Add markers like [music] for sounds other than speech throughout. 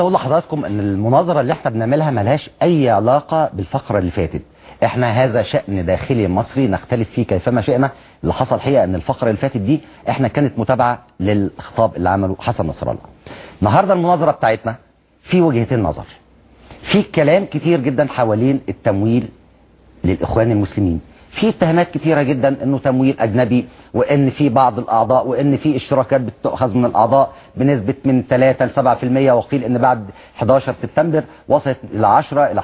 أقول لحضراتكم إن المناظرة اللي إحنا بنعملها ملهاش أي علاقة بالفقره اللي فاتت. إحنا هذا شأن داخلي مصري نختلف فيه كيفما شئنا. اللي حصل حقيقة إن الفقره اللي فاتت دي إحنا كانت متابعة للخطاب اللي عمله حسن نصر الله. النهارده المناظرة بتاعتنا في وجهتين نظر في كلام كتير جدا حوالين التمويل للإخوان المسلمين. في اتهامات كتيرة جدا إنه تمويل أجنبي وإن في بعض الأعضاء وإن في اشتراكات بتؤخذ من الأعضاء بنسبة من 3 ل 7% وقيل إن بعد 11 سبتمبر وصلت إلى 10 إلى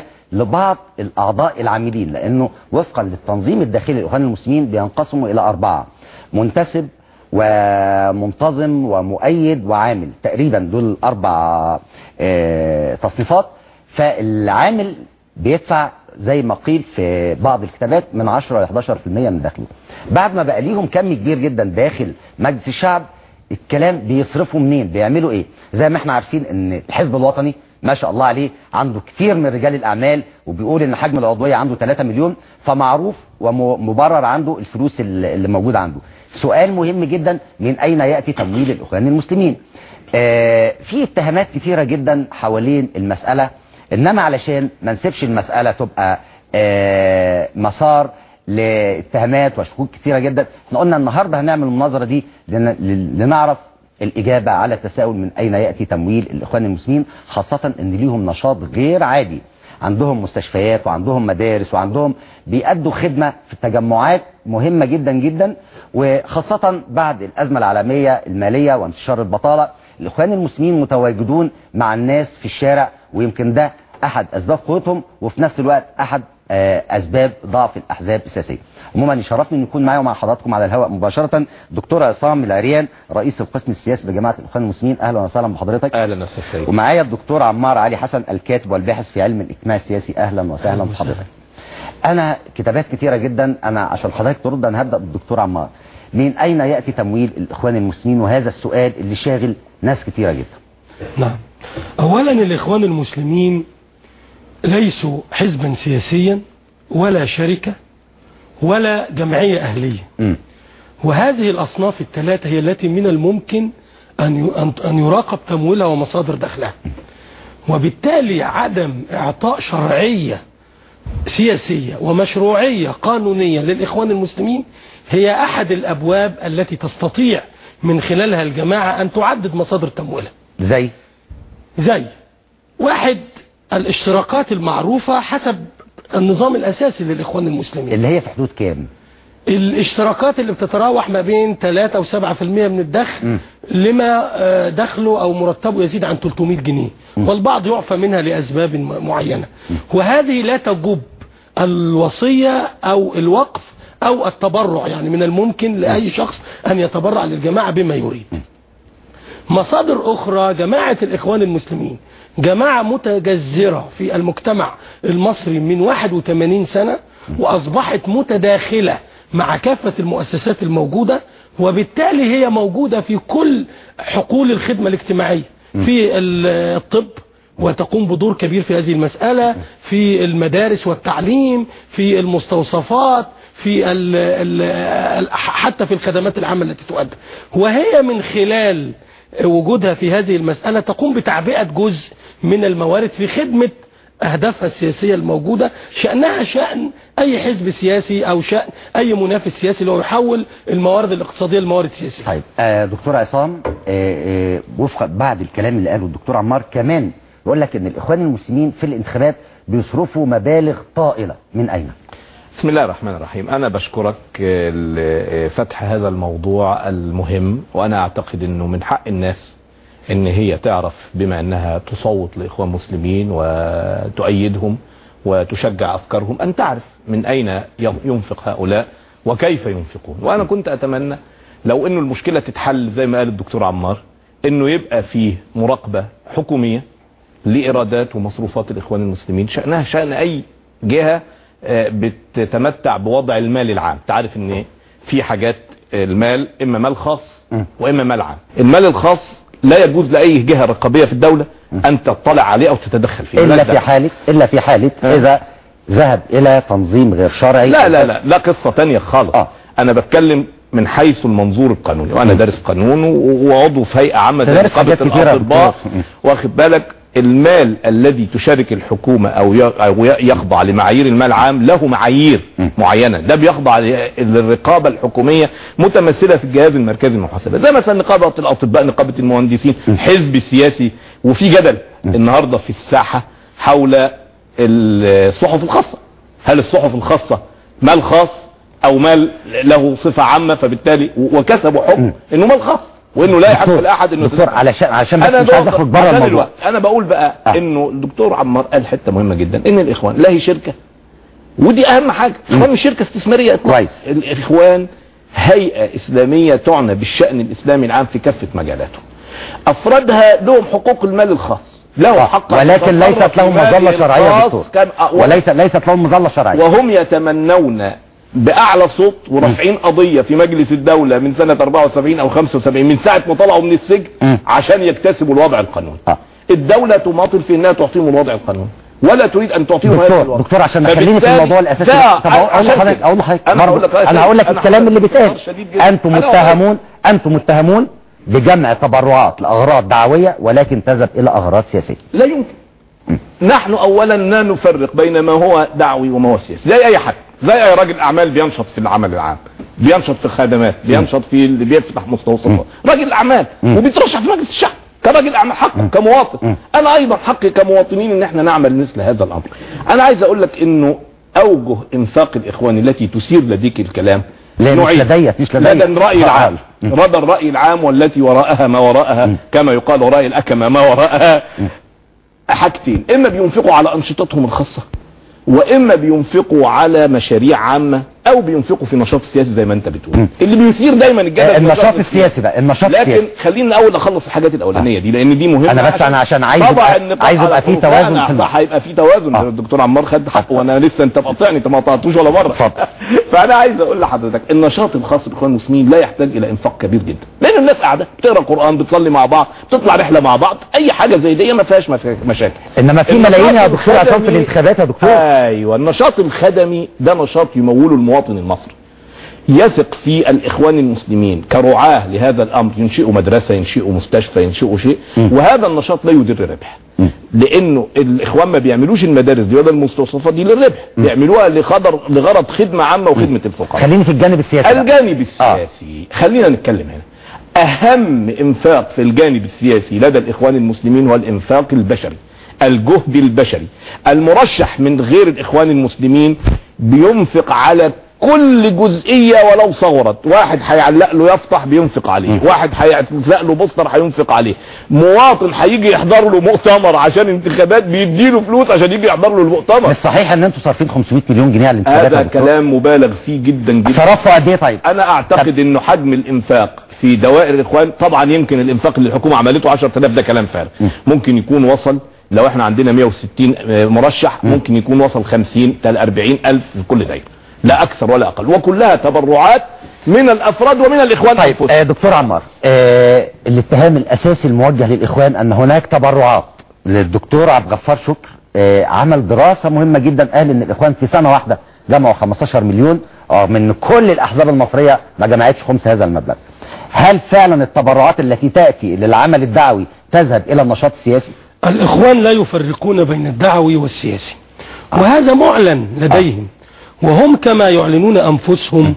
11% لبعض الأعضاء العاملين لأنه وفقا للتنظيم الداخلي للاخوان المسلمين بينقسموا إلى أربعة منتسب ومنتظم ومؤيد وعامل تقريبا دول أربع آه تصنيفات. فالعامل بيدفع زي ما قيل في بعض الكتابات من 10 ل 11% من دخله بعد ما بقى ليهم كم كبير جدا داخل مجلس الشعب الكلام بيصرفوا منين؟ بيعملوا إيه؟ زي ما إحنا عارفين إن الحزب الوطني ما شاء الله عليه عنده كتير من رجال الأعمال وبيقول إن حجم العضوية عنده 3 مليون فمعروف ومبرر عنده الفلوس اللي موجودة عنده. سؤال مهم جدا من أين يأتي تمويل الأخوان المسلمين؟ آه في اتهامات كثيره جدا حوالين المسألة. إنما علشان ما نسيبش المسألة تبقى آه مسار لاتهامات وشكوك كثيرة جدا إحنا قلنا النهاردة هنعمل المناظرة دي لنعرف الإجابة على التساؤل من أين يأتي تمويل الإخوان المسلمين خاصة أن ليهم نشاط غير عادي. عندهم مستشفيات وعندهم مدارس وعندهم بيأدوا خدمة في التجمعات مهمة جدا جدا وخاصة بعد الأزمة العالمية المالية وانتشار البطالة الإخوان المسلمين متواجدون مع الناس في الشارع ويمكن ده أحد أسباب قوتهم وفي نفس الوقت أحد أسباب ضعف الأحزاب السياسية. عموما يشرفني أن يكون معي ومع حضراتكم على الهواء مباشرة دكتور عصام العريان رئيس القسم السياسي بجماعة الإخوان المسلمين. أهلا وسهلا بحضرتك. أهلا وسهلا ومعايا الدكتور عمار علي حسن الكاتب والباحث في علم الاجتماع السياسي. أهلا وسهلا بحضرتك. أنا كتابات كتيرة جدا. أنا عشان حضرتك ترد أنا هبدأ بالدكتور عمار. من أين يأتي تمويل الإخوان المسلمين؟ وهذا السؤال اللي شاغل ناس كتيرة جدا. نعم. أولا الإخوان المسلمين ليسوا حزبا سياسيا ولا شركة ولا جمعية أهلية. م. وهذه الأصناف الثلاثة هي التي من الممكن أن أن يراقب تمويلها ومصادر دخلها. وبالتالي عدم إعطاء شرعية سياسية ومشروعية قانونية للإخوان المسلمين هي أحد الأبواب التي تستطيع من خلالها الجماعة أن تعدد مصادر تمويلها. زي؟ زي واحد الاشتراكات المعروفة حسب النظام الأساسي للإخوان المسلمين اللي هي في حدود كام الاشتراكات اللي بتتراوح ما بين 3 و7% من الدخل م. لما دخله أو مرتبه يزيد عن 300 جنيه م. والبعض يعفى منها لأسباب معينة م. وهذه لا تجب الوصية أو الوقف أو التبرع يعني من الممكن لأي شخص أن يتبرع للجماعة بما يريد مصادر أخرى جماعة الإخوان المسلمين جماعة متجذرة في المجتمع المصري من 81 سنة وأصبحت متداخلة مع كافة المؤسسات الموجودة وبالتالي هي موجودة في كل حقول الخدمة الاجتماعية في الطب وتقوم بدور كبير في هذه المسألة في المدارس والتعليم في المستوصفات في ال ال حتى في الخدمات العامة التي تؤدى وهي من خلال وجودها في هذه المسألة تقوم بتعبئة جزء من الموارد في خدمة أهدافها السياسية الموجودة شأنها شأن أي حزب سياسي أو شأن أي منافس سياسي لو يحول الموارد الاقتصادية لموارد سياسية طيب آه دكتور عصام آه آه وفق بعد الكلام اللي قاله الدكتور عمار كمان يقول لك إن الإخوان المسلمين في الانتخابات بيصرفوا مبالغ طائلة من أين؟ بسم الله الرحمن الرحيم. أنا بشكرك لفتح هذا الموضوع المهم وأنا أعتقد أنه من حق الناس أن هي تعرف بما أنها تصوت لإخوان مسلمين وتؤيدهم وتشجع أفكارهم أن تعرف من أين ينفق هؤلاء وكيف ينفقون. وأنا كنت أتمنى لو أنه المشكلة تتحل زي ما قال الدكتور عمار أنه يبقى فيه مراقبة حكومية لإيرادات ومصروفات الإخوان المسلمين شأنها شأن أي جهة بتتمتع بوضع المال العام. تعرف ان في حاجات المال إما مال خاص وإما مال عام. المال الخاص لا يجوز لأي جهة رقابية في الدولة أن تطلع عليه أو تتدخل فيه. إلا في حالة إلا في حالة إذا ذهب إلى تنظيم غير شرعي. لا لا لا. لا قصة تانية خالص. آه. أنا بتكلم من حيث المنظور القانوني وأنا دارس قانون وعضو في هيئة عامة يا الأطباء. واخد بالك؟ المال الذي تشارك الحكومة أو يخضع لمعايير المال العام له معايير م. معينة. ده بيخضع ل- للرقابة الحكومية متمثلة في الجهاز المركزي للمحاسبة. زي مثلا نقابة الاطباء نقابة المهندسين حزب سياسي وفي جدل النهارده في الساحة حول الصحف الخاصة. هل الصحف الخاصة مال خاص أو مال له صفة عامة فبالتالي وكسبوا حكم إنه مال خاص. وإنه لا يحق لأحد إنه دكتور علشان عشان بس مش عايز اخرج بره الموضوع. أنا بقول بقى آه. إنه الدكتور عمار قال حتة مهمة جدا إن الإخوان لا هي شركة. ودي أهم حاجة. الاخوان مش شركة استثمارية. كويس. الإخوان هيئة إسلامية تعنى بالشأن الإسلامي العام في كافة مجالاته أفرادها لهم حقوق المال الخاص. له حق ولكن ليست لهم مظلة شرعية دكتور. وليس ليست لهم مظلة شرعية. وهم يتمنون بأعلى صوت ورافعين قضية في مجلس الدولة من سنة 74 أو 75 من ساعة ما طلعوا من السجن. عشان يكتسبوا الوضع القانوني آه. الدولة تماطل في إنها تعطيهم الوضع القانوني ولا تريد أن تعطيهم هذا دكتور الوضع دكتور عشان خليني في الموضوع الأساسي لا، طب أقول لحضرتك. أقول لحضرتك أنا هقول برضه لك أنا هقول لك أنا الكلام اللي بيتقال. أنتم. متهمون أنتم متهمون بجمع تبرعات لأغراض دعوية ولكن تذهب إلى أغراض سياسية لا يمكن نحن اولا لا نفرق بين ما هو دعوي وما هو سياسي. زي أي حد. زي أي راجل أعمال بينشط في العمل العام. بينشط في الخدمات. بينشط في اللي بيفتح مستوصفات راجل أعمال. وبيترشح في مجلس الشعب. كراجل أعمال. حقه كمواطن. أنا أيضا حقي كمواطنين إن إحنا نعمل مثل هذا الأمر. أنا عايز أقول لك إنه أوجه إنفاق الإخوان التي تثير لديك الكلام. لا، مش. لدي- مش لدي. لدى الرأي آه. العام. رضى الرأي العام والتي وراءها ما وراءها. كما يقال وراء الأكمة ما وراءها. حاجتين. إما بينفقوا على أنشطتهم الخاصة وإما بينفقوا على مشاريع عامة. أو بينفقوا في نشاط سياسي زي ما أنت بتقول. اللي بيثير دايما الجدل النشاط السياسي بقى النشاط لكن السياسي. خلينا الأول أخلص الحاجات الأولانية دي لأن دي مهمة أنا بس أنا عشان عايز عايز يبقى في. توازن في هيبقى في توازن آه. الدكتور عمار خد حقه وأنا لسه أنت مقاطعني أنت ما قطعتوش ولا مرة. [laughs] فأنا عايز أقول لحضرتك النشاط الخاص بالاخوان المسلمين لا يحتاج إلى إنفاق كبير جدا. لأن الناس قاعدة بتقرأ قران بتصلي مع بعض بتطلع رحلة مع بعض أي حاجة زي دي ما فيهاش مشاكل. إنما في ملايين يا دكتور عشان في الانتخابات يا دكتور. أيوه النشاط الخدمي ده نشاط يموله المواطن المصري. يثق في الإخوان المسلمين كرعاة لهذا الأمر ينشئوا مدرسة ينشئوا مستشفى ينشئوا شيء وهذا النشاط لا يدر ربح. لأنه الإخوان ما بيعملوش المدارس دي ولا المستوصفات دي للربح. بيعملوها لغرض لغرض خدمة عامة وخدمة الفقراء. خليني في الجانب السياسي. الجانب السياسي. خلينا نتكلم هنا. أهم إنفاق في الجانب السياسي لدى الإخوان المسلمين هو الإنفاق البشري الجهد البشري. المرشح من غير الإخوان المسلمين بينفق على كل جزئية ولو صغرت. واحد هيعلق له يفتح بينفق عليه. واحد هيعلق له بوستر هينفق عليه. مواطن هيجي يحضر له مؤتمر عشان انتخابات بيديله فلوس عشان يجي يحضر له المؤتمر. مش صحيح ان أنتوا صارفين 500 مليون جنيه على الانتخابات هذا؟ كلام مبالغ فيه جدا جدا. صرفتوا قد إيه طيب؟ أنا أعتقد إنه حجم الإنفاق في دوائر الإخوان طبعا يمكن الإنفاق اللي الحكومة عملته 10000 ده كلام فارغ. ممكن يكون وصل لو إحنا عندنا 160 مرشح ممكن يكون وصل 50 تل 40 ألف في كل دايرة. لا أكثر ولا أقل. وكلها تبرعات من الأفراد ومن الإخوان طيب آه دكتور عمار آه الاتهام الأساسي الموجه للإخوان أن هناك تبرعات. للدكتور عبد الغفار شكر آه عمل دراسة مهمة جدا. قال إن الإخوان في سنة واحدة جمعوا 15 مليون رغم ان كل الأحزاب المصرية ما جمعتش خمس هذا المبلغ. هل فعلا التبرعات التي تأتي للعمل الدعوي تذهب إلى النشاط السياسي؟ الإخوان لا يفرقون بين الدعوي والسياسي وهذا معلن لديهم وهم كما يعلنون أنفسهم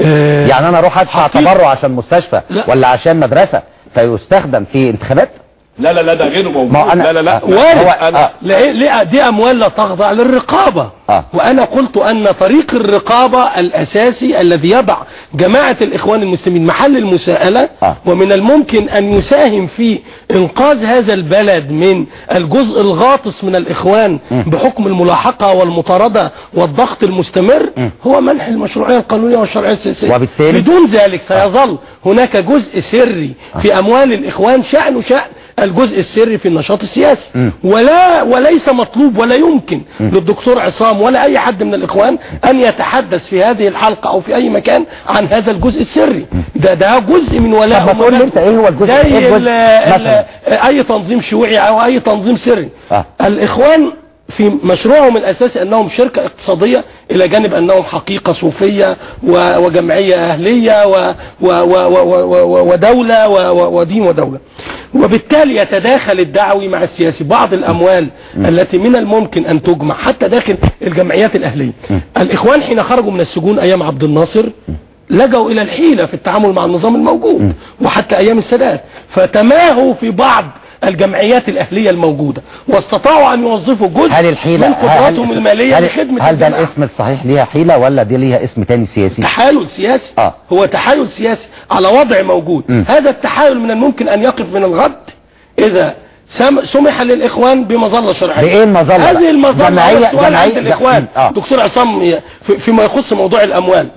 آه، يعني أنا أروح ادفع حقيقة. تبرع عشان مستشفى لا. ولا عشان مدرسة فيستخدم في انتخابات لا لا لا ده غير موجود. ما أنا- لا لا لا. آه، وارد هو- أنا- آه. لا لا دي أموال لا تخضع للرقابة. آه. وأنا قلت أن طريق الرقابة الأساسي الذي يضع جماعة الإخوان المسلمين محل المساءلة آه. ومن الممكن أن يساهم في إنقاذ هذا البلد من الجزء الغاطس من الإخوان بحكم الملاحقة والمطاردة والضغط المستمر هو منح المشروعية القانونية والشرعية السياسية. وبالتالي؟ بدون ذلك سيظل هناك جزء سري في أموال الإخوان شأن شأن الجزء السري في النشاط السياسي. مم. ولا وليس مطلوب ولا يمكن للدكتور عصام ولا أي حد من الإخوان أن يتحدث في هذه الحلقة أو في أي مكان عن هذا الجزء السري. ده ده جزء من ولاء طب أنت إيه هو الجزء؟ إيه الجزء؟ ال ال مثلا أي تنظيم شيوعي أو أي تنظيم سري. آه. الإخوان في مشروعهم الأساسي أنهم شركة اقتصادية إلى جانب أنهم حقيقة صوفية وجمعية أهلية و- و- و- و- و- ودولة ودين ودولة. وبالتالي يتداخل الدعوي مع السياسي بعض الأموال التي من الممكن أن تجمع حتى داخل الجمعيات الأهلية. الإخوان حين خرجوا من السجون أيام عبد الناصر لجوا إلى الحيلة في التعامل مع النظام الموجود وحتى أيام السادات فتماهوا في بعض الجمعيات الأهلية الموجودة واستطاعوا أن يوظفوا جزء هل الحيلة من قدراتهم المالية هل, لخدمة هل ده. الاسم الصحيح ليها حيلة ولا دي ليها اسم تاني سياسي تحايل سياسي آه. هو تحايل سياسي على وضع موجود م. هذا التحايل من الممكن أن يقف من الغد إذا سم- سمح للإخوان بمظلة شرعية بإيه المظلة هذه بقى؟ المظلة جمعية- جمعية- م. آه. دكتور عصام فيما يخص موضوع الأموال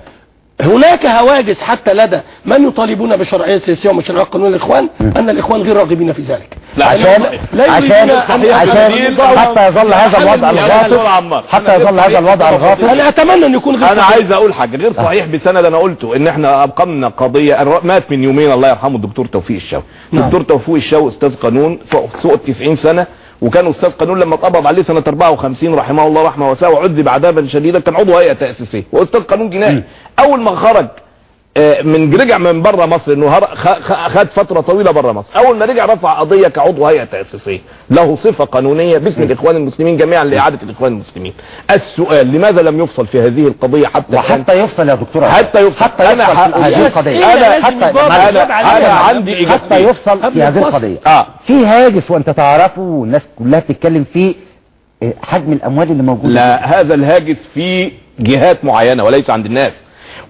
هناك هواجس حتى لدى من يطالبون بشرعيه سياسيه ومشروع قانون الإخوان أن الإخوان غير راغبين في ذلك لا، عشان لا عشان عشان حتى يظل هذا الوضع عمار. حتى يظل هذا الوضع الغاصب أنا أتمنى أن يكون غير أنا صحيح. عايز أقول حاجة غير صحيح بسند أنا قلته إن إحنا أبقمنا قضية مات من يومين الله يرحمه الدكتور توفيق الشاوي نعم. الدكتور توفيق الشاوي أستاذ قانون فوق فوق ال 90 سنة وكان أستاذ قانون لما اتقبض عليه سنة 54 رحمه الله رحمه واسعه وعذب عذابا شديدا كان عضو هيئة تأسيسية. وأستاذ قانون جنائي. أول ما خرج من رجع من بره مصر إنه هر- خ- خ- خد فترة طويلة بره مصر أول ما رجع رفع قضية كعضو هيئة تأسيسية له صفة قانونية باسم الإخوان المسلمين جميعا لإعادة الإخوان المسلمين السؤال لماذا لم يفصل في هذه القضية حتى؟ وحتى يفصل يا دكتور. حتى يفصل حتى أنا يفصل ح- في هذه القضية أنا حتى أنا-؟ أنا عندي إجابة. حتى يفصل في هذه. القضية آه في هاجس وأنت تعرفه والناس كلها بتتكلم فيه إيه، حجم الأموال اللي موجودة لا هذا الهاجس في جهات معينة وليس عند الناس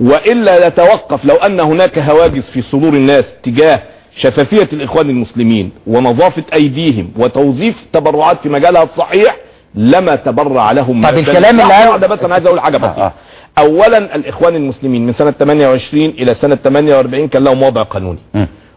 وإلا نتوقف لو أن هناك هواجس في صدور الناس تجاه شفافية الإخوان المسلمين ونظافة أيديهم وتوظيف تبرعات في مجالها الصحيح لما تبرع لهم طب الكلام اللي واحدة بس أنا عايز أقول حاجة آه، بسيطة. آه. أولا الإخوان المسلمين من سنة 28 إلى سنة 48 كان لهم وضع قانوني.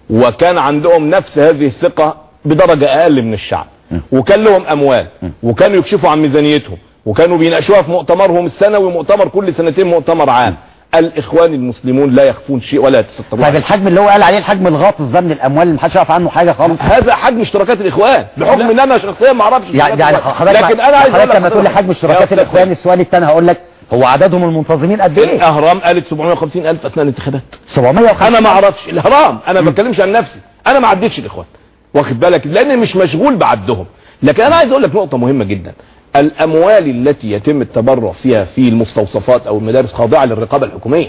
وكان عندهم نفس هذه الثقة بدرجة أقل من الشعب. وكان لهم أموال. وكانوا يكشفوا عن ميزانيتهم. وكانوا بيناقشوها في مؤتمرهم السنوي مؤتمر كل سنتين مؤتمر عام. الإخوان المسلمون لا يخفون شيء ولا يتسترون. طيب الحجم اللي هو قال عليه الحجم الغاطس ده من الأموال اللي محدش يعرف عنه حاجة خالص. هذا حجم اشتراكات الإخوان بحكم ان أنا شخصيا ما أعرفش يعني يعني حضرتك. لكن أنا عايز حضرتك لما تقول لي حجم اشتراكات الإخوان السؤال الثاني هقول لك هو عددهم المنتظمين قد إيه؟ الأهرام قالت 750 ألف أثناء الانتخابات. 750 أنا ما أعرفش الهرام أنا ما بتكلمش عن نفسي. أنا ما عدتش الإخوان. واخد بالك؟ لأن مش مشغول بعدهم. لكن أنا عايز أقول لك نقطة مهمة جدا. الأموال التي يتم التبرع فيها في المستوصفات أو المدارس خاضعة للرقابة الحكومية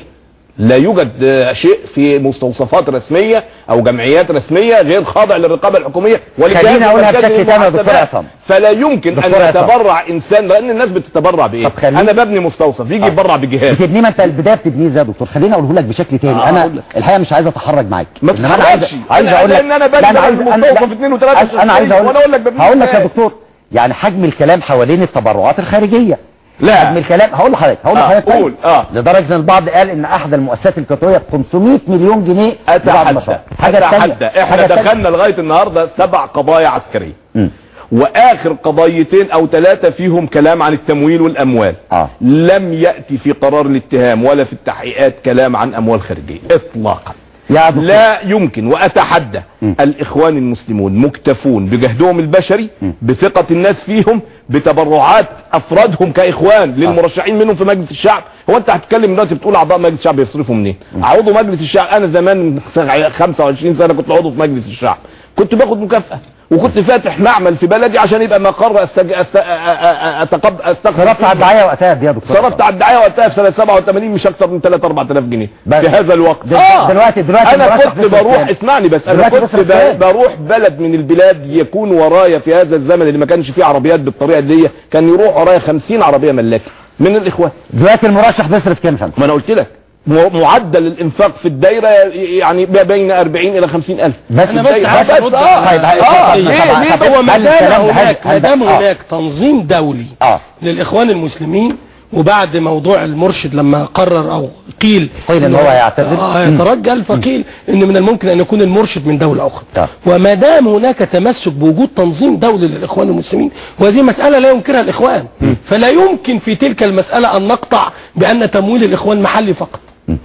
لا يوجد شيء في مستوصفات رسمية أو جمعيات رسمية غير خاضع للرقابة الحكومية أقولها مركز بشكل تاني يا دكتور عصام. فلا يمكن أن. يتبرع إنسان لأن الناس بتتبرع بإيه أنا ببني مستوصف يجي يتبرع بجهاز بتبنيه ما أنت البداية بتبنيه إزاي يا دكتور خليني أقوله لك بشكل تاني آه، أنا. الحقيقة مش عايز اتحرج معاك ما إنما أنا عايز تتحرجش. أقول لك بنزل عايز- أنا عايز أقول لك هقول لك يا. دكتور يعني حجم الكلام حوالين التبرعات الخارجية لا. حجم الكلام هقول لحضرتك هقول آه، لحضرتك قول، طيب. آه. لدرجة إن البعض قال إن أحد المؤسسات الكتريه ب 500 مليون جنيه أتحدى. حاجة أتحدى إحنا حاجة. دخلنا لغاية النهارده سبع قضايا عسكرية مم. وآخر قضيتين أو ثلاثة فيهم كلام عن التمويل والأموال آه. لم يأتي في قرار الاتهام ولا في التحقيقات كلام عن أموال خارجية اطلاقا لا يمكن وأتحدى م. الإخوان المسلمون مكتفون بجهدهم البشري م. بثقة الناس فيهم بتبرعات أفرادهم كإخوان للمرشحين منهم في مجلس الشعب. هو أنت هتتكلم دلوقتي بتقول أعضاء مجلس الشعب يصرفوا منين؟ عضو مجلس الشعب. أنا زمان من 25 سنة كنت عضو في مجلس الشعب. كنت باخد مكافأة. وكنت فاتح معمل في بلدي عشان يبقى مقر استج... أست... أتقب... أستخدم صرفت على الدعاية وقتها يا دكتور صرفت على الدعاية وقتها في سنه 87 مش أكتر من 3 4000 جنيه. في هذا الوقت. دل- دلوقتي- دلوقتي أنا كنت بروح؟ اسمعني بس. أنا كنت؟ ب- بروح بلد من البلاد يكون ورايا في هذا الزمن اللي ما كانش فيه عربيات بالطريقة دي كان يروح ورايا 50 عربية ملاكي. من الاخوان دلوقتي المرشح بيصرف كام يا فندم؟ ما أنا قلت لك. معدل الإنفاق في الدايرة يعني بين 40 إلى 50 ألف بس أنا بس عايز أرد آه, طيب، آه. ليه ليه هو ما دام هناك ما هل ده- دام آه. هناك تنظيم دولي آه للإخوان المسلمين وبعد موضوع المرشد لما قرر أو قيل قيل إن هو يعتزل. آه مم. يترجل فقيل إن من الممكن أن يكون المرشد من دولة أخرى طب. وما دام هناك تمسك بوجود تنظيم دولي للإخوان المسلمين وهذه مسألة لا ينكرها الإخوان فلا يمكن في تلك المسألة أن نقطع بأن تمويل الإخوان محلي فقط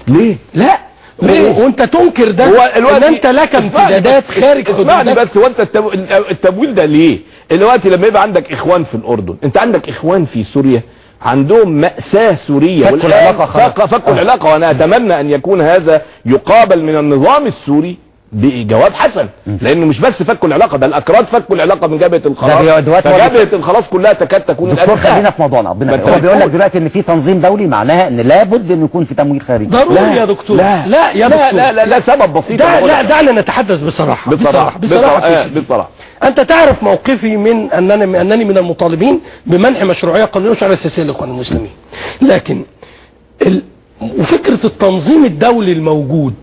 ليه لا ليه؟ وانت تنكر ده هو إن أنت لك امتدادات خارج اسمعني بس هو أنت التم- التمويل ده ليه دلوقتي لما يبقى عندك إخوان في الأردن أنت عندك إخوان في سوريا عندهم مأساة سورية فكوا العلاقة خلاص. فكوا. العلاقة وأنا أتمنى أن يكون هذا يقابل من النظام السوري بجواب حسن لأنه مش بس فكوا العلاقة ده الأكراد فكوا العلاقة من جبهة الخلاص. فجبهة الخلاص كلها تكاد تكون دكتور خلينا. في موضوعنا. هو بيقول لك. دلوقتي إن في تنظيم دولي معناها إن لابد إن يكون في تمويل خارجي. ضروري يا دكتور. لا لا يا لا دكتور. لا لا, لا سبب بسيط. لا لك. دعنا نتحدث بصراحة. بصراحة بصراحة بصراحة بصراحة بصراحة. أنت تعرف موقفي من أنني أنني من المطالبين بمنح مشروعية قانونية وشرعيه سياسيه للإخوان المسلمين. لكن ال... وفكرة التنظيم الدولي الموجود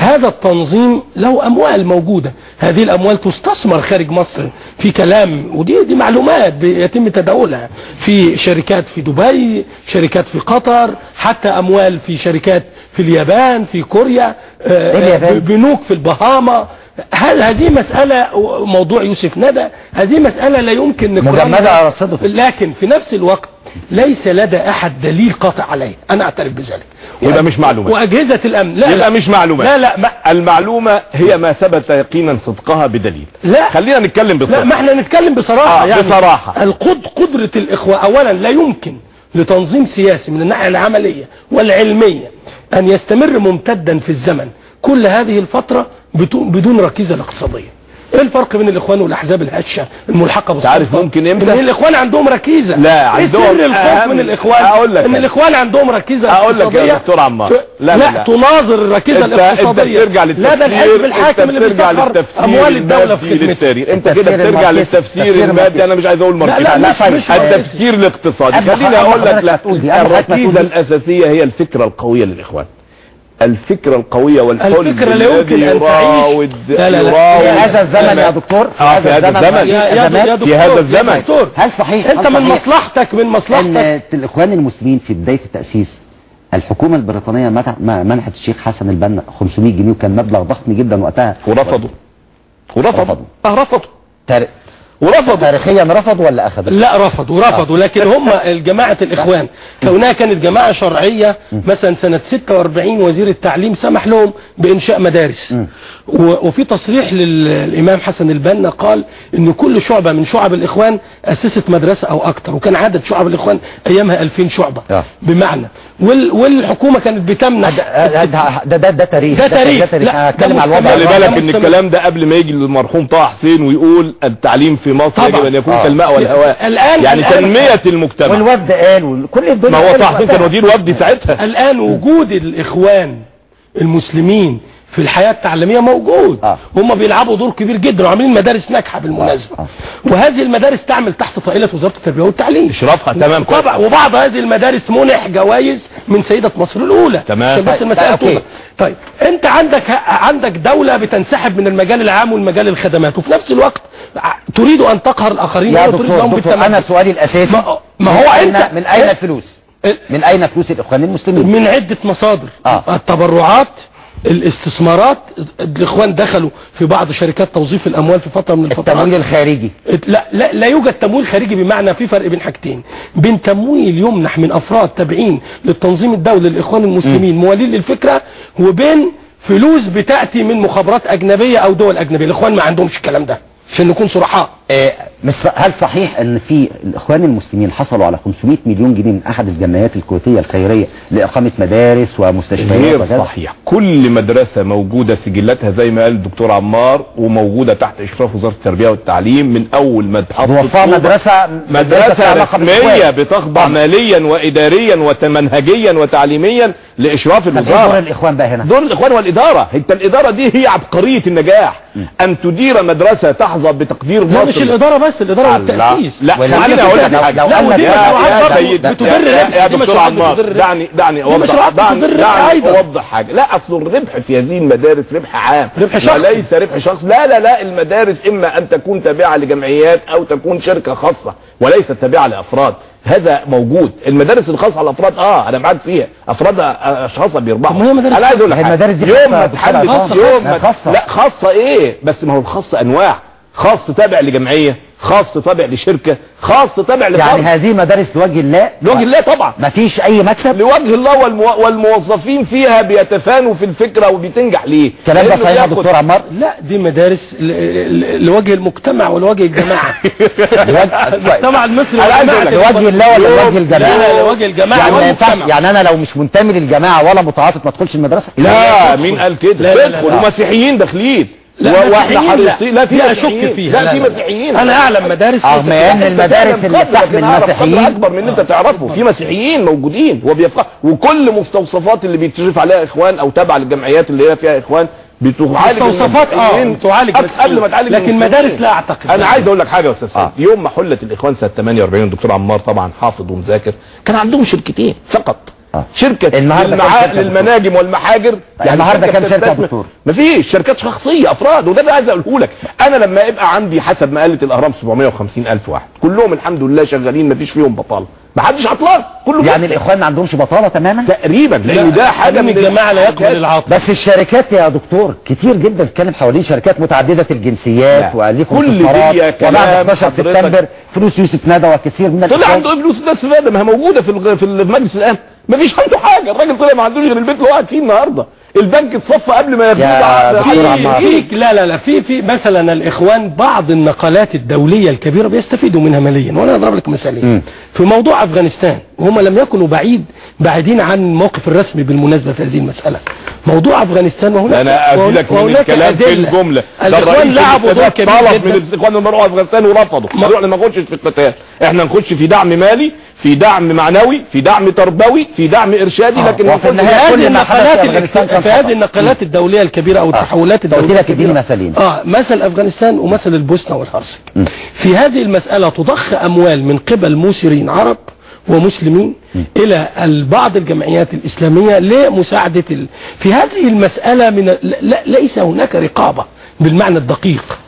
هذا التنظيم له أموال موجودة. هذه الأموال تستثمر خارج مصر في كلام ودي دي معلومات بيتم تداولها. في شركات في دبي شركات في قطر حتى أموال في شركات في اليابان في كوريا آه، اليابان؟ بنوك في البهاما. هل هذه مسألة موضوع يوسف ندى هذه مسألة لا يمكن. مجمدة على رصيدها. لكن في نفس الوقت ليس لدى أحد دليل قاطع عليه أنا أعترف بذلك يبقى مش معلومات. وأجهزة الأمن لا يبقى لا مش معلومات لا لا ما المعلومة هي ما ثبت يقينا صدقها بدليل لا. خلينا نتكلم لا بصراحة ما إحنا نتكلم بصراحة آه، يعني بصراحة. القد قدرة الإخوة أولا لا يمكن لتنظيم سياسي من الناحية العملية والعلمية أن يستمر ممتدا في الزمن كل هذه الفترة بدون ركيزة الاقتصادية. إيه الفرق بين الإخوان والأحزاب الهشة الملحقة بالسلطه تعرف ممكن إمتى؟ إن الإخوان عندهم ركيزة. لا، إيه عندهم سر الخوف من الإخوان؟ أقول لك إن. الإخوان عندهم ركيزة أقول لك يا دكتور عمار. ت- لا، لا، لا. تناظر الركيزة انت أنت الاقتصادية. بترجع لا ده الحزب الحاكم أنت اللي بيسخر أموال الدولة في خدمته أنت كده بترجع للتفسير المادي. أنا مش عايز أقول ماركسي لا، لا، مش- التفسير الاقتصادي. خليني أقول لك لا دي. الأساسية هي الفكرة القوية للإخوان. الفكرة القوية والحلم الفكرة لا يمكن أن تعيش. يراود لا، لا، لا. يراود في هذا الزمن يا دكتور في آه في هذا الزمن في يا- يا- أزمات. يا في هذا دكتور، الزمن. هل صحيح أنت من مصلحتك من مصلحتك إن الإخوان المسلمين في بداية التأسيس الحكومة البريطانية منحت الشيخ حسن البنا 500 جنيه وكان مبلغ ضخم جدا وقتها ورفضوا ورفضوا رفضوا. آه رفضوا ورفضوا. تاريخيا رفض ولا اخذ لا رفضوا رفضوا. لكن هم جماعة الإخوان كونها كانت جماعة شرعية مثلا سنة 46 وزير التعليم سمح لهم بإنشاء مدارس. وفي تصريح للإمام حسن البنا قال إن كل شعبة من شعب الإخوان أسست مدرسة أو أكتر وكان عدد شعب الإخوان أيامها 2000 شعبة آه. بمعنى. وال والحكومة كانت بتمنح. ده ده ده, ده, ده تاريخ. ده تاريخ. ده تاريخ. لا، ده على الوضع. خلي. بالك إن. الكلام ده قبل ما يجي المرحوم طه حسين ويقول التعليم في مصر. يجب أن يكون آه. كالماء والهواء الآن- يعني الآن- تنمية المجتمع والوفد قال وكل الدنيا ما هو حسين كان. وزير وفدي ساعتها الآن وجود الإخوان المسلمين في الحياة التعليمية موجود آه. هم بيلعبوا دور كبير جدا وعاملين مدارس ناجحة بالمناسبة آه. وهذه المدارس تعمل تحت طائلة وزارة التربية والتعليم إشرافها تمام. طبعا وبعض هذه المدارس منح جوائز من سيدة مصر الأولى تمام. بس طيب، المسألة طيب،. طيب انت عندك عندك دولة بتنسحب من المجال العام والمجال الخدمات وفي نفس الوقت تريد أن تقهر الآخرين تريد دكتور, دكتور. أنا سؤالي الأساسي ما- ما هو أين من أين الفلوس من أين فلوس الإخوان المسلمين من عدة مصادر آه. التبرعات الاستثمارات الإخوان دخلوا في بعض شركات توظيف الأموال في فترة من الفترات. التمويل الخارجي. لا لا لا يوجد تمويل خارجي بمعنى في فرق بين حاجتين. بين تمويل يمنح من أفراد تابعين للتنظيم الدولي للإخوان المسلمين موالين للفكره وبين فلوس بتأتي من مخابرات أجنبية أو دول أجنبية. الإخوان ما عندهمش الكلام ده عشان نكون صرحاء هل صحيح إن في الإخوان المسلمين حصلوا على 500 مليون جنيه من أحد الجمعيات الكويتية الخيرية لإقامة مدارس ومستشفيات غير؟ صحيح كل مدرسة موجودة سجلاتها زي ما قال الدكتور عمار وموجودة تحت إشراف وزارة التربية والتعليم من أول ما. مدرسه مدرسة علاقة رسمية. بتخضع طب. ماليا واداريا ومنهجيا وتعليميا لإشراف طب إيه دور الوزارة الإخوان بقى هنا دور الإخوان والادارة أنت الإدارة دي هي عبقرية النجاح أن تدير مدرسة تحظى بتقدير مصر مش الإدارة بس الإدارة والتأسيس لا خليني أقول لك لو لا سيد بتضر الربح يا دكتور عمار. دعني دعني مشروعات دعني. أوضح حاجة لا أصل الربح في هذه المدارس ربح عام ربح شخصي. وليس ربح شخص لا لا لا المدارس إما أن تكون تابعة لجمعيات أو تكون شركة خاصة وليست تابعة لأفراد هذا موجود المدارس الخاصة على الافراد آه أنا معاك فيها أفراد أشخاص بيربحوا طب ما هي مدارس أنا عايز أقول لك حاجة. المدارس دي يوم خاصة ما الخاص. يوم خاصة. لا خاصة إيه بس ما هو الخاص أنواع خاص تابع لجمعية خاص تابع لشركة خاص تابع يعني لفرد هذه مدارس لوجه الله؟ لوجه الله طبعا. مفيش أي مكسب؟ لوجه الله والمو... والموظفين فيها بيتفانوا في الفكرة وبتنجح. ليه؟ الكلام ده صحيح يا دكتور عمار. لا دي مدارس ل- ل- لوجه المجتمع ولوجه الجماعة. [laughs] المجتمع المصري لوجه الله ولا لوجه الجماعة؟ لا لا لوجه الجماعة يعني ما ينفعش والمجتمع يعني أنا لو مش منتمي للجماعة ولا متعاطف ما أدخلش المدرسة؟ لا مين قال كده؟ لا، لا، لا، لا. ومسيحيين داخلين. لا، وإحنا. حريصين لا في مسيحيين. فيها. لا في. مسيحيين أنا أعلم مدارس رغم ان المدارس اللي قدر، تحمل لكن أعرف قدر مسيحيين أكبر من اللي أنت تعرفه في مسيحيين موجودين وبيفقه وكل مستوصفات اللي بيتشرف عليها إخوان أو تابعه للجمعيات اللي هي فيها إخوان بتعالج مستوصفات آه المسيحيين تعالج قبل- ما تعالج لكن. مدارس لا أعتقد أنا عايز أقول لك حاجة يا أستاذ آه. يوم ما حلت الإخوان سنه 48 الدكتور عمار طبعا حافظ ومذاكر كان عندهم شركتين فقط آه. شركة؟ للمناجم والمحاجر النهاردة كام شركة يا دكتور؟ مفيش شركات شخصية أفراد وده اللي عايز أقوله لك أنا لما يبقى عندي حسب ما قالت الأهرام 750 ألف واحد كلهم الحمد لله شغالين مفيش فيهم بطالة ما حدش عطلان كله يعني كده. الإخوان ما عندهمش بطالة تماما تقريبا لأن ده حاجة من الجماعة لا يقبل العاطفة بس الشركات يا دكتور كتير جدا بتتكلم حوالين شركات متعددة الجنسيات لا. واليكم كل استثمارات دي وبعد كلام 11 حضرتك. سبتمبر فلوس يوسف ندى وكثير من طلع. عنده إيه فلوس ده استفاده ما هي موجودة في في مجلس الأمن مفيش عنده حاجة. الراجل طلع ما عندوش غير البيت اللي هو فيه النهارده. البنك اتصفى قبل ما يفوت في لا لا لا. في في مثلا الإخوان بعض النقلات الدولية الكبيرة بيستفيدوا منها ماليا. وأنا أضرب لك مثالين. في موضوع أفغانستان وهم لم يكونوا بعيد بعيدين عن الموقف الرسمي بالمناسبة في هذه المسألة. موضوع أفغانستان وهناك أنا أزيدك من الكلام في ده الإخوان لعبوا دور كبير طلب من الإخوان انهم يروحوا أفغانستان ورفضوا. ما نخشش في القتال. إحنا نخش في دعم مالي. في دعم معنوي في دعم تربوي في دعم إرشادي آه. لكن في هذه النقلات في هذه. النقلات الدولية الكبيرة أو التحولات قلت الدولية لك اديني الكبيرة. مثلين. آه مثل أفغانستان ومثل البوسنة والهرسك في هذه المسألة تضخ أموال من قبل موسرين عرب ومسلمين إلى ال- بعض الجمعيات الإسلامية لمساعدة ال... في هذه المسألة من لا- ليس هناك رقابة بالمعنى الدقيق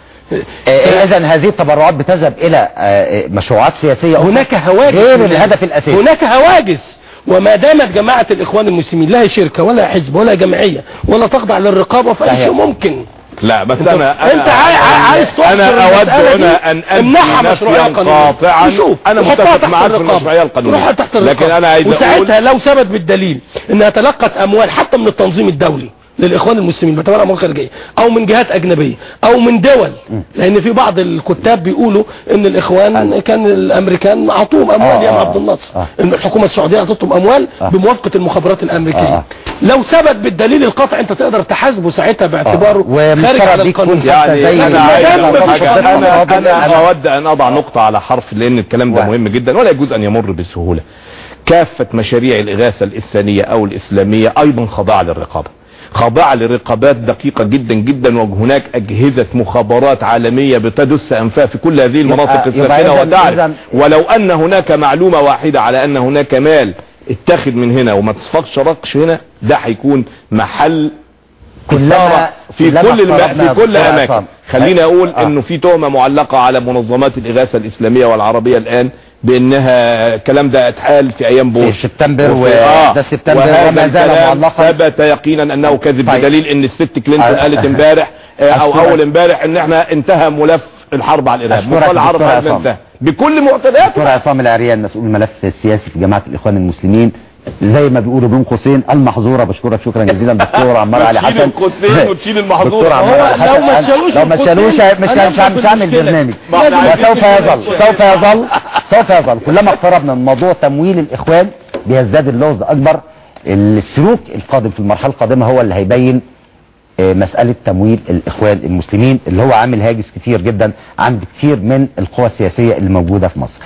اذا هذه التبرعات بتذهب إلى آه، آه، مشروعات سياسية أخرى. هناك هواجس غير الهدف الأساسي. هناك هواجس. وما دامت جماعة الإخوان المسلمين لا هي شركة ولا حزب ولا جمعية ولا تخضع للرقابة فأي. شيء ممكن. لا بس أنا انت عاي- عاي- عايز أنا أود هنا أن امنحها قانونية. قاطعا. وشوف، أنا متفق تحت معاك في الرقابة. المشروعيه القانونية. لكن أنا عايز أقول وساعتها لو ثبت بالدليل أنها تلقت أموال حتى من التنظيم الدولي للإخوان المسلمين باعتبارها اموال خارجيه أو من جهات أجنبية أو من دول. لأن في بعض الكتاب بيقولوا إن الإخوان كان الأمريكان أعطوهم أموال آه، يا آه، عبد الناصر. آه. الحكومة السعودية أعطتهم أموال آه. بموافقة المخابرات الأمريكية. آه. لو ثبت بالدليل القطع أنت تقدر تحاسبه ساعتها باعتباره خارج على القانون. يعني واضح. أنا أود أن أضع نقطة على حرف لأن الكلام ده. مهم جدا ولا يجوز أن يمر بسهولة. كافة مشاريع الإغاثة الاسلاميه أو الإسلامية أيضا خاضعه للرقابة. خاضعه لرقابات دقيقة جدا جدا وهناك أجهزة مخابرات عالمية بتدس انفها في كل هذه المناطق إذن- وتعرف ولو أن هناك معلومة واحدة على أن هناك مال اتخذ من هنا وما تصفقش رقش هنا ده هيكون محل كلما في كل الم... في كل اماكن. خليني أقول آه. إنه في تهمة معلقة على منظمات الإغاثة الإسلامية والعربية الآن بأنها الكلام ده اتقال في أيام بوش في سبتمبر وده سبتمبر وهذا وما زال معلقا. ثبت يقينا أنه كذب طيب. بدليل أن الست كلينتون آه. قالت امبارح آه، أو. أول امبارح أن إحنا انتهى ملف الحرب على الارهاب عصام. الارهاب انتهى بكل معتداته دكتور عصام العريان مسؤول الملف السياسي في جماعة الإخوان المسلمين زي ما بيقولوا بين قوسين المحظورة. بشكرك شكرا جزيلا. دكتور عمار علي [laughs] حسن. القوسين [laughs] وتشيل علي لو ما تشالوش لو ما تشالوش مش مش هعمل-. برنامج. وسوف يظل. سوف يظل سوف يظل. كلما اقتربنا من موضوع تمويل الإخوان بيزداد اللغز أكبر. السلوك القادم في المرحلة القادمة هو اللي هيبين آه، مسألة تمويل الإخوان المسلمين اللي هو عامل هاجس كتير جدا عند كتير من القوى السياسية اللي موجودة في مصر.